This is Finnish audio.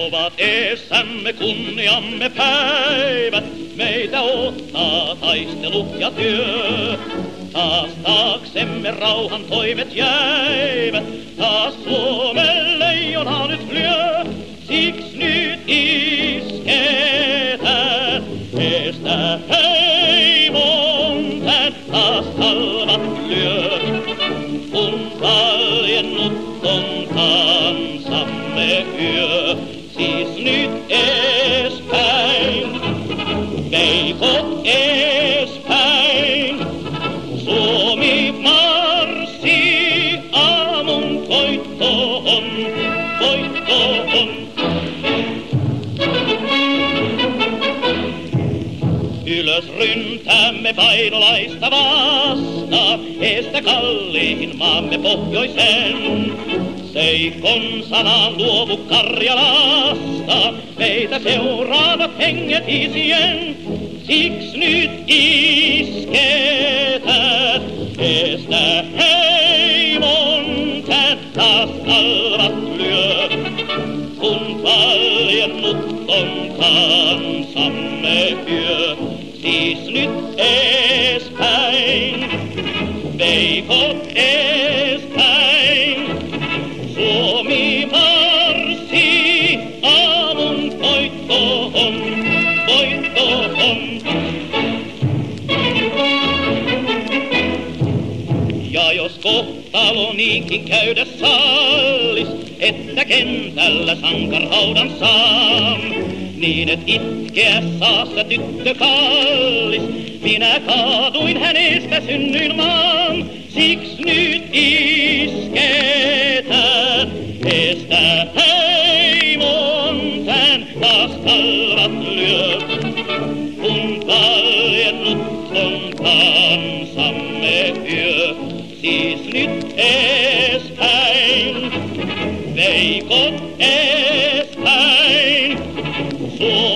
Jumalat eessämme kunniamme päivät, meitä ottaa taistelu ja työ. Taas taaksemme rauhan toimet jäivät, taas Suomen leijona nyt lyö. Siksi nyt isketään, estä heimon tän taas halvat lyö. Kun valjennut on kansamme yö, siis nyt eespäin, veikot eespäin. Ylös ryntäämme painolaista vasta, estä kalliin maamme pohjoisen. Seikon sanan luovu Karjalasta, meitä seuraavat henget isien. Siks nyt isketään, estä heimon tän taas kalvat lyö. Kun valjennut on kansamme yö, siis nyt eespäin, veikot eespäin. Suomi marssi aamun voittoon, voittoon. Ja jos kohtalo niinkin käydä sallis, että kentällä sankarhaudan saan, niin et itkeä saassa tyttö kallis, minä kaaduin hänestä synnyin maan, siks nyt isketään, estä heimon tän taas kalvat lyö, kun valjennut on kansamme yö, siis nyt eespäin, veikot. Yeah.